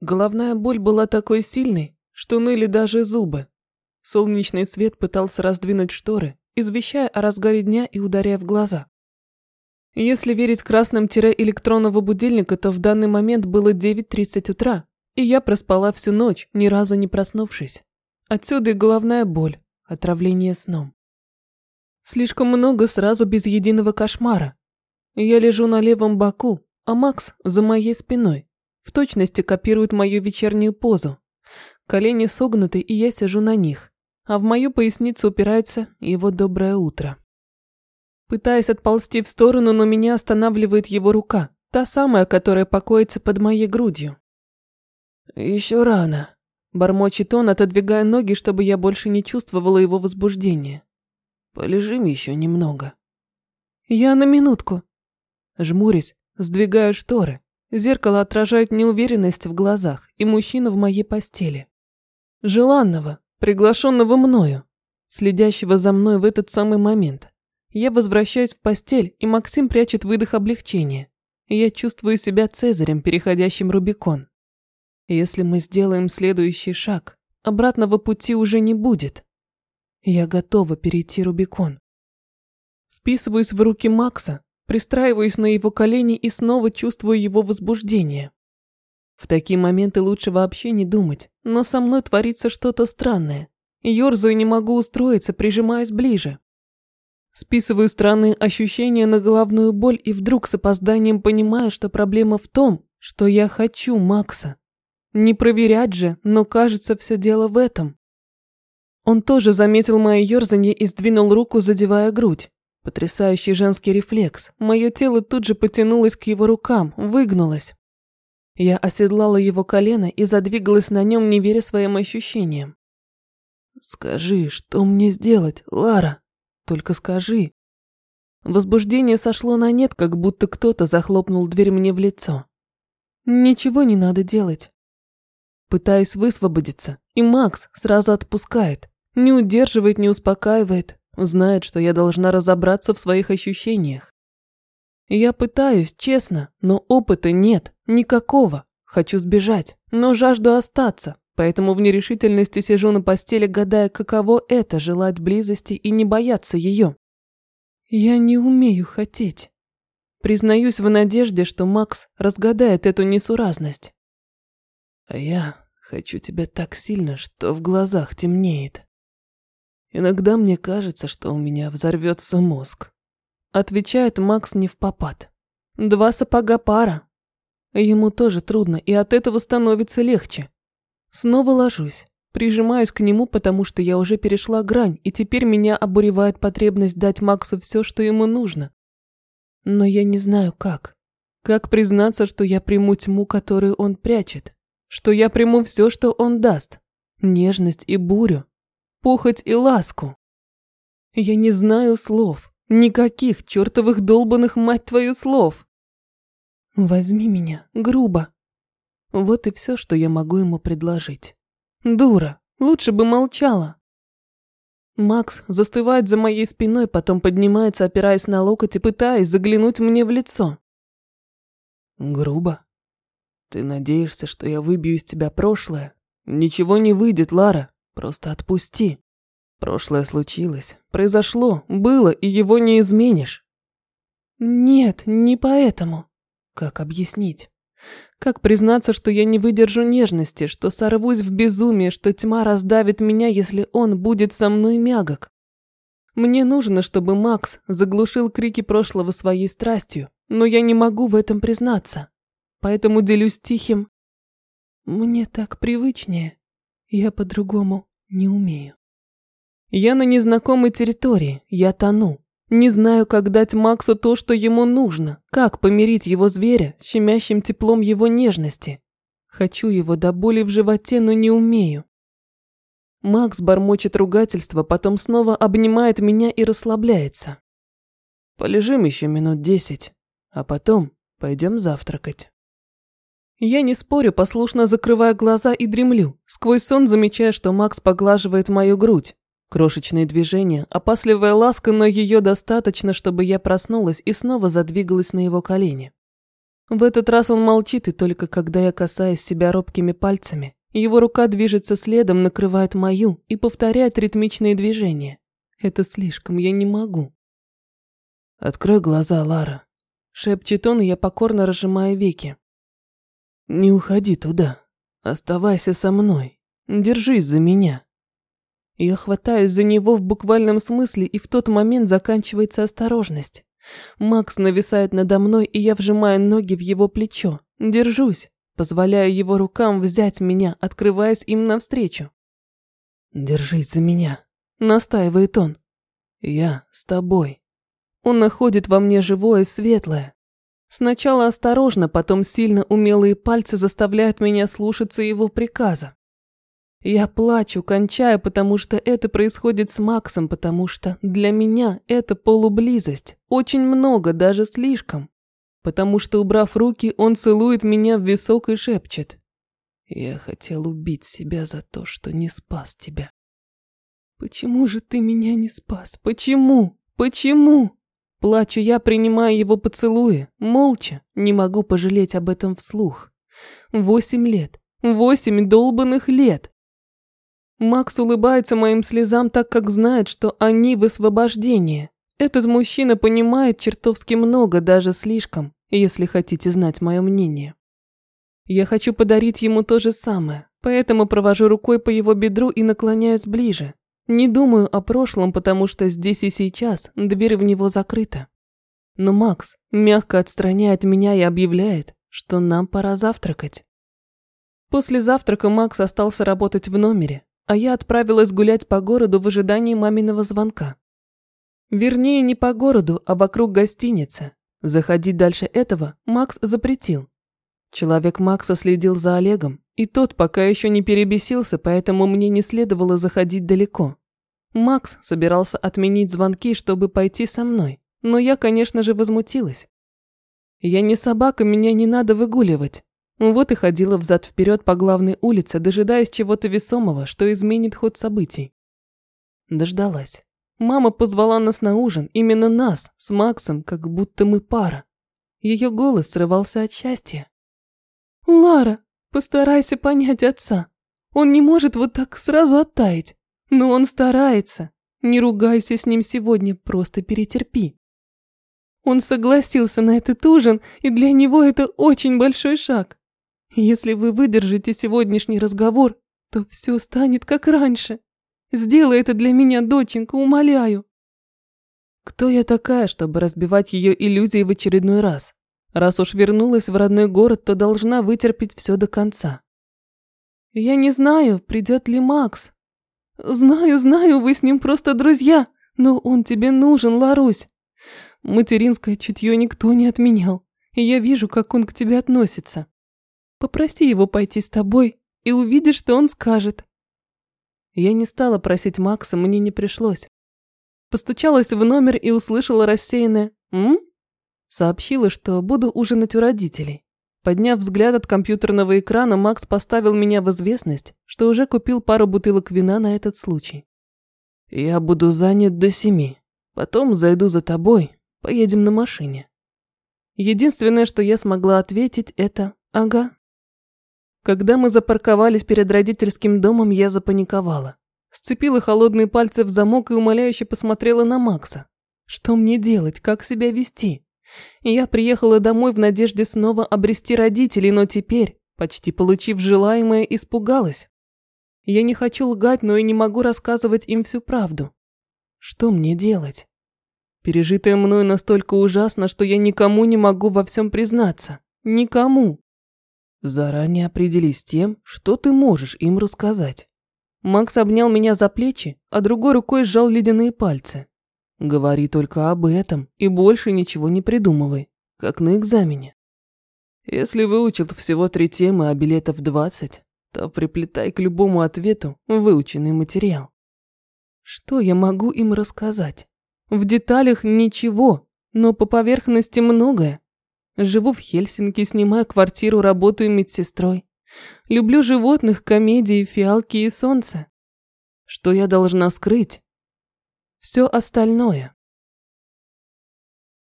Головная боль была такой сильной, что ныли даже зубы. Солнечный свет пытался раздвинуть шторы, извещая о разгаре дня и ударяя в глаза. Если верить красным тире электронного будильника, то в данный момент было 9.30 утра, и я проспала всю ночь, ни разу не проснувшись. Отсюда и головная боль, отравление сном. Слишком много сразу без единого кошмара. Я лежу на левом боку, а Макс за моей спиной. В точности копирует мою вечернюю позу. Колени согнуты, и я сижу на них. А в мою поясницу упирается его доброе утро. Пытаюсь отползти в сторону, но меня останавливает его рука, та самая, которая покоится под моей грудью. «Еще рано», – бормочет он, отодвигая ноги, чтобы я больше не чувствовала его возбуждения. «Полежим еще немного». «Я на минутку». Жмурясь, сдвигаю шторы. Зеркало отражает неуверенность в глазах и мужчину в моей постели. Желанного, приглашенного мною, следящего за мной в этот самый момент. Я возвращаюсь в постель, и Максим прячет выдох облегчения. Я чувствую себя Цезарем, переходящим Рубикон. Если мы сделаем следующий шаг, обратного пути уже не будет. Я готова перейти Рубикон. Вписываюсь в руки Макса, пристраиваюсь на его колени и снова чувствую его возбуждение. В такие моменты лучше вообще не думать, но со мной творится что-то странное. Ёрзаю не могу устроиться, прижимаюсь ближе. Списываю странные ощущения на головную боль и вдруг с опозданием понимаю, что проблема в том, что я хочу Макса. Не проверять же, но кажется, все дело в этом. Он тоже заметил мое ёрзанье и сдвинул руку, задевая грудь. Потрясающий женский рефлекс. Мое тело тут же потянулось к его рукам, выгнулось. Я оседлала его колено и задвигалась на нем, не веря своим ощущениям. «Скажи, что мне сделать, Лара? Только скажи». Возбуждение сошло на нет, как будто кто-то захлопнул дверь мне в лицо. Ничего не надо делать. Пытаюсь высвободиться, и Макс сразу отпускает. Не удерживает, не успокаивает. Знает, что я должна разобраться в своих ощущениях. Я пытаюсь, честно, но опыта нет, никакого. Хочу сбежать, но жажду остаться, поэтому в нерешительности сижу на постели, гадая, каково это – желать близости и не бояться ее. Я не умею хотеть. Признаюсь в надежде, что Макс разгадает эту несуразность. А я хочу тебя так сильно, что в глазах темнеет. Иногда мне кажется, что у меня взорвется мозг. Отвечает Макс не в попад. Два сапога пара. Ему тоже трудно, и от этого становится легче. Снова ложусь, прижимаюсь к нему, потому что я уже перешла грань, и теперь меня обуревает потребность дать Максу все, что ему нужно. Но я не знаю как. Как признаться, что я приму тьму, которую он прячет? Что я приму все, что он даст? Нежность и бурю, похоть и ласку. Я не знаю слов. Никаких чертовых долбанных, мать твою, слов. Возьми меня, грубо. Вот и все, что я могу ему предложить. Дура, лучше бы молчала. Макс застывает за моей спиной, потом поднимается, опираясь на локоть и пытаясь заглянуть мне в лицо. Грубо. Ты надеешься, что я выбью из тебя прошлое? Ничего не выйдет, Лара. Просто отпусти. Прошлое случилось, произошло, было, и его не изменишь. Нет, не поэтому. Как объяснить? Как признаться, что я не выдержу нежности, что сорвусь в безумие, что тьма раздавит меня, если он будет со мной мягок? Мне нужно, чтобы Макс заглушил крики прошлого своей страстью, но я не могу в этом признаться. Поэтому делюсь тихим. Мне так привычнее. Я по-другому не умею. Я на незнакомой территории, я тону. Не знаю, как дать Максу то, что ему нужно, как помирить его зверя щемящим теплом его нежности. Хочу его до боли в животе, но не умею. Макс бормочет ругательство, потом снова обнимает меня и расслабляется. Полежим еще минут десять, а потом пойдем завтракать. Я не спорю, послушно закрывая глаза и дремлю, сквозь сон замечая, что Макс поглаживает мою грудь. Крошечные движения, опасливая ласка, но ее достаточно, чтобы я проснулась и снова задвигалась на его колени. В этот раз он молчит, и только когда я касаюсь себя робкими пальцами, его рука движется следом, накрывает мою и повторяет ритмичные движения. Это слишком, я не могу. «Открой глаза, Лара», — шепчет он, и я покорно разжимаю веки. «Не уходи туда. Оставайся со мной. Держись за меня». Я хватаюсь за него в буквальном смысле, и в тот момент заканчивается осторожность. Макс нависает надо мной, и я вжимаю ноги в его плечо. Держусь, позволяю его рукам взять меня, открываясь им навстречу. «Держись за меня», — настаивает он. «Я с тобой». Он находит во мне живое, светлое. Сначала осторожно, потом сильно умелые пальцы заставляют меня слушаться его приказа. Я плачу, кончаю, потому что это происходит с Максом, потому что для меня это полублизость. Очень много, даже слишком. Потому что, убрав руки, он целует меня в висок и шепчет. Я хотел убить себя за то, что не спас тебя. Почему же ты меня не спас? Почему? Почему? Плачу я, принимая его поцелуи, молча, не могу пожалеть об этом вслух. Восемь лет. Восемь долбанных лет. Макс улыбается моим слезам так, как знает, что они в освобождении. Этот мужчина понимает чертовски много, даже слишком, если хотите знать мое мнение. Я хочу подарить ему то же самое, поэтому провожу рукой по его бедру и наклоняюсь ближе, не думаю о прошлом, потому что здесь и сейчас дверь в него закрыта. Но Макс мягко отстраняет меня и объявляет, что нам пора завтракать. После завтрака Макс остался работать в номере, а я отправилась гулять по городу в ожидании маминого звонка. Вернее, не по городу, а вокруг гостиницы. Заходить дальше этого Макс запретил. Человек Макса следил за Олегом, и тот пока еще не перебесился, поэтому мне не следовало заходить далеко. Макс собирался отменить звонки, чтобы пойти со мной, но я, конечно же, возмутилась. Я не собака, меня не надо выгуливать. Вот и ходила взад-вперед по главной улице, дожидаясь чего-то весомого, что изменит ход событий. Дождалась. Мама позвала нас на ужин, именно нас, с Максом, как будто мы пара. Ее голос срывался от счастья. «Лара, постарайся понять отца. Он не может вот так сразу оттаять. Но он старается. Не ругайся с ним сегодня, просто перетерпи. Он согласился на этот ужин, и для него это очень большой шаг. Если вы выдержите сегодняшний разговор, то все станет как раньше. Сделай это для меня, доченька, умоляю. Кто я такая, чтобы разбивать ее иллюзии в очередной раз? Раз уж вернулась в родной город, то должна вытерпеть все до конца. Я не знаю, придет ли Макс, «Знаю, знаю, вы с ним просто друзья, но он тебе нужен, Ларусь. Материнское чутье никто не отменял, и я вижу, как он к тебе относится. Попроси его пойти с тобой, и увидишь, что он скажет». Я не стала просить Макса, мне не пришлось. Постучалась в номер и услышала рассеянное «М?». Сообщила, что буду ужинать у родителей. Подняв взгляд от компьютерного экрана, Макс поставил меня в известность, что уже купил пару бутылок вина на этот случай. «Я буду занят до семи. Потом зайду за тобой. Поедем на машине». Единственное, что я смогла ответить, это «ага». Когда мы запарковались перед родительским домом, я запаниковала. Сцепила холодные пальцы в замок и умоляюще посмотрела на Макса. Что мне делать, как себя вести? Я приехала домой в надежде снова обрести родителей, но теперь, почти получив желаемое, испугалась. Я не хочу лгать, но и не могу рассказывать им всю правду. Что мне делать? Пережитое мною настолько ужасно, что я никому не могу во всем признаться. Никому. Заранее определись тем, что ты можешь им рассказать. Макс обнял меня за плечи, а другой рукой сжал ледяные пальцы. Говори только об этом и больше ничего не придумывай, как на экзамене. Если выучил всего три темы, а билетов двадцать, то приплетай к любому ответу выученный материал. Что я могу им рассказать? В деталях ничего, но по поверхности многое. Живу в Хельсинки, снимаю квартиру, работаю медсестрой. Люблю животных, комедии, фиалки и солнце. Что я должна скрыть? Все остальное